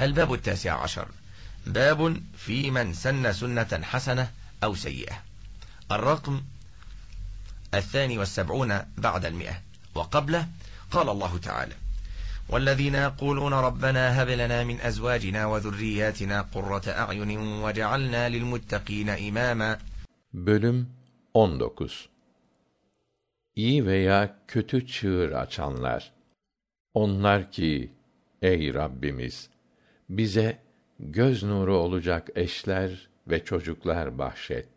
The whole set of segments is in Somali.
الباب التاسع عشر باب في من سن سنة حسنة أو سيئة الرقم الثاني والسبعون بعد المئة وقبله قال الله تعالى والذين يقولون ربنا هب لنا من أزواجنا وذرياتنا قرة أعين وجعلنا للمتقين إماما Bölüm 19 İyi veya kötü çığır açanlar Onlar ki ey Rabbimiz bize göz nuru olacak eşler ve çocuklar bahşet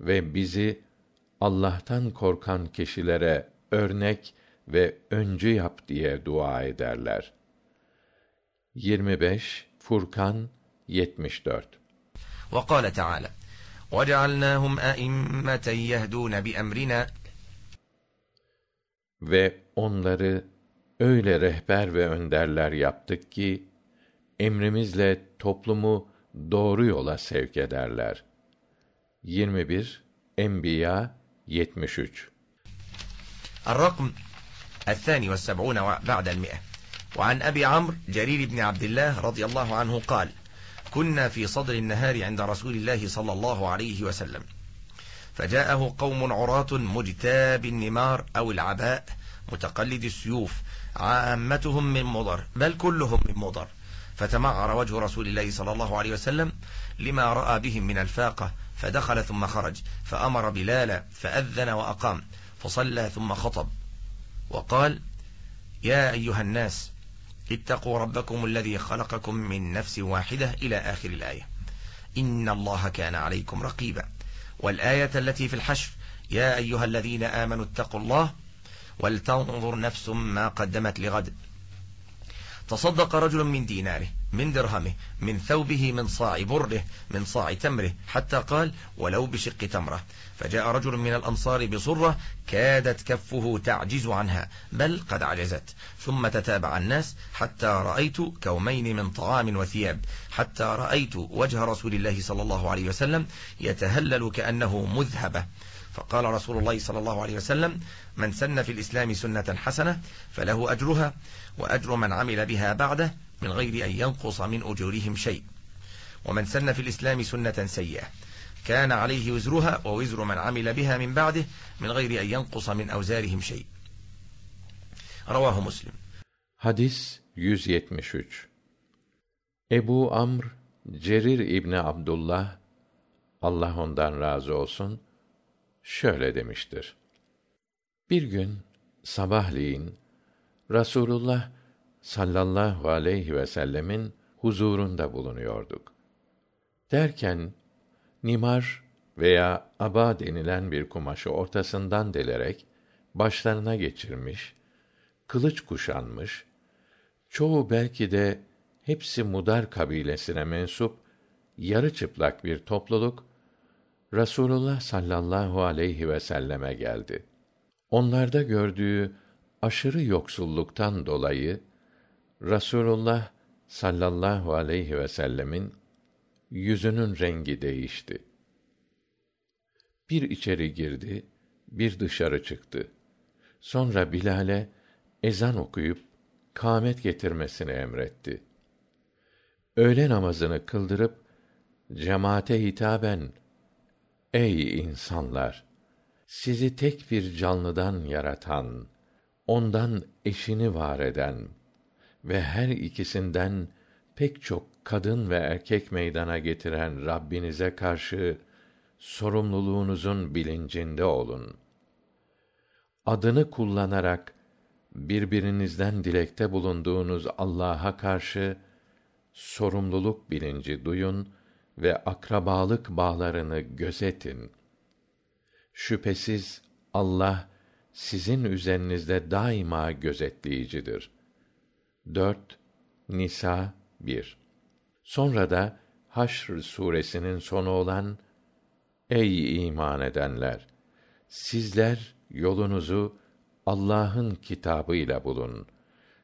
ve bizi Allah'tan korkan kişilere örnek ve öncü yap diye dua ederler. 25 Furkan 74 وقال تعالى وجعلناهم أئمة يهدون بأمرنا Ve onları öyle rehber ve önderler yaptık ki emrimizle toplumu doğru yola sevk ederler. 21 Enbiya 73 الرقم الثاني والسبعون بعد المئة وعن أبي عمرو جرير بن عبد الله رضي الله عنه قال كنا في صدر النهار عند رسول الله صلى الله عليه وسلم فجاءه قوم عراة مجتاب النمار أو العباء متقلد السيوف عامتهم من مضر بل كلهم من مضر فتمعر وجه رسول الله صلى الله عليه وسلم لما رأى بهم من الفاقة فدخل ثم خرج فأمر بلالا فأذن وأقام فصلى ثم خطب وقال يا أيها الناس اتقوا ربكم الذي خلقكم من نفس واحدة إلى آخر الآية إن الله كان عليكم رقيبا والآية التي في الحشر يا أيها الذين آمنوا اتقوا الله ولتنظر نفس ما قدمت لغد تصدق رجل من ديناره من درهمه من ثوبه من صاع بره من صاع تمره حتى قال ولو بشق تمره فجاء رجل من الأنصار بصرة كادت كفه تعجز عنها بل قد عجزت ثم تتابع الناس حتى رأيت كومين من طعام وثياب حتى رأيت وجه رسول الله صلى الله عليه وسلم يتهلل كأنه مذهبة فقال رسول الله صلى الله عليه وسلم من سن في الإسلام سنة حسنة فله أجرها وأجر من عمل بها بعده من غير أن ينقص من أجورهم شيء ومن سن في الإسلام سنة سيئة كان عليه وزرها ووزر من عمل بها من بعده من غير أن ينقص من أوزارهم شيء رواه مسلم Hadis 173 Ebu Amr Cerir İbni Abdullah Allah ondan razı olsun şöyle demiştir. Bir gün sabahleyin Rasulullah sallallahu aleyhi ve sellemin huzurunda bulunuyorduk. Derken nimar veya aba denilen bir kumaşı ortasından delerek başlarına geçirmiş, kılıç kuşanmış, çoğu belki de hepsi Mudar kabilesine mensup yarı çıplak bir topluluk Rasulullah sallallahu aleyhi ve selleme geldi. Onlarda gördüğü aşırı yoksulluktan dolayı Rasulullah sallallahu aleyhi ve sellemin yüzünün rengi değişti. Bir içeri girdi, bir dışarı çıktı. Sonra Bilal'e ezan okuyup kâmet getirmesini emretti. Öğle namazını kıldırıp cemaate hitaben Ey insanlar! Sizi tek bir canlıdan yaratan, ondan eşini var eden ve her ikisinden pek çok kadın ve erkek meydana getiren Rabbinize karşı sorumluluğunuzun bilincinde olun. Adını kullanarak birbirinizden dilekte bulunduğunuz Allah'a karşı sorumluluk bilinci duyun ve akrabalık bağlarını gözetin. Şüphesiz Allah sizin üzerinizde daima gözetleyicidir. 4 Nisa 1 Sonra da Haşr suresinin sonu olan Ey iman edenler! Sizler yolunuzu Allah'ın kitabıyla bulun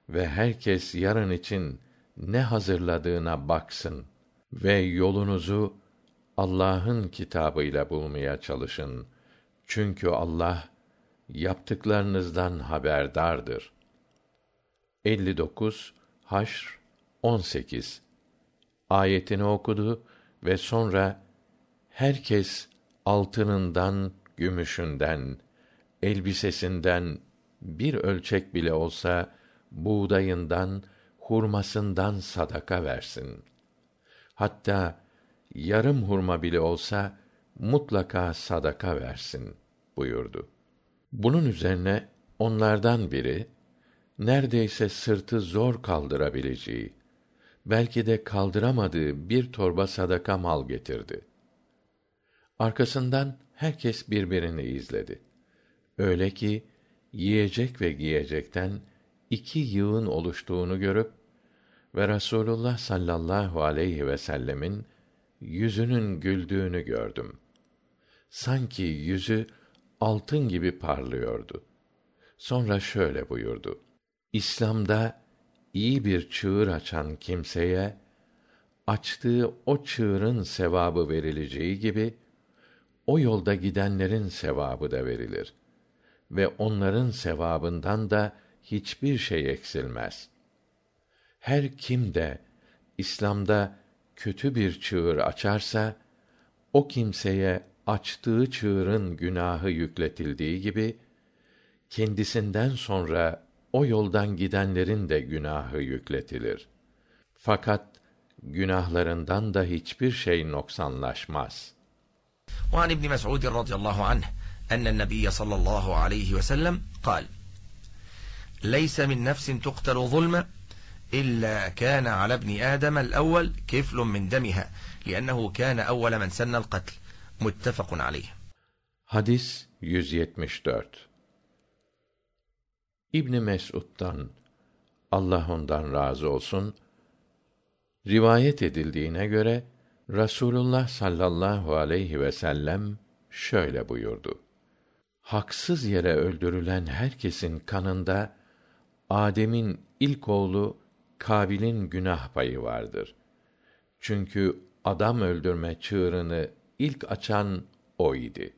ve herkes yarın için ne hazırladığına baksın ve yolunuzu Allah'ın kitabıyla bulmaya çalışın. Çünkü Allah yaptıklarınızdan haberdardır. 59 Haşr 18 ayetini okudu ve sonra herkes altınından gümüşünden elbisesinden bir ölçek bile olsa buğdayından hurmasından sadaka versin hatta yarım hurma bile olsa mutlaka sadaka versin buyurdu. Bunun üzerine onlardan biri neredeyse sırtı zor kaldırabileceği belki de kaldıramadığı bir torba sadaka mal getirdi. Arkasından herkes birbirini izledi. Öyle ki yiyecek ve giyecekten iki yığın oluştuğunu görüp ve rasulullah sallallahu aleyhi vsellem'in yüzünün güldüğünü gördüm. Sanki yüzü altın gibi parlıyordu. Sonra şöyle buyurdu. İslam'da iyi bir çığır açan kimseye açtığı o çığırın sevabı verileceği gibi o yolda gidenlerin sevabı da verilir ve onların sevabından da hiçbir şey eksilmez her kim de i̇slamda kötü bir çığır açarsa o kimseye açtığı çığırın günahı yükletildiği gibi kendisinden sonra o yoldan gidenlerin de günahı yükletilir. Fakat günahlarından da hiçbir şey noksanlaşmaz. an ibni mes'udin radıyallahu anh en nebiy sallallahu aleyhi ve sellem kal leyse min nefsin tuktalu zulme إلا كان على ابن آدم الأول كفل من دمها لأنه كان أول من سن القتل متفق عليه hadis 174 İbn Mes'ud'dan Allah ondan razı olsun rivayet edildiğine göre Rasulullah sallallahu aleyhi ve sellem şöyle buyurdu. Haksız yere öldürülen herkesin kanında Adem'in ilk oğlu Kabil'in günah payı vardır. Çünkü adam öldürme çığırını ilk açan o idi.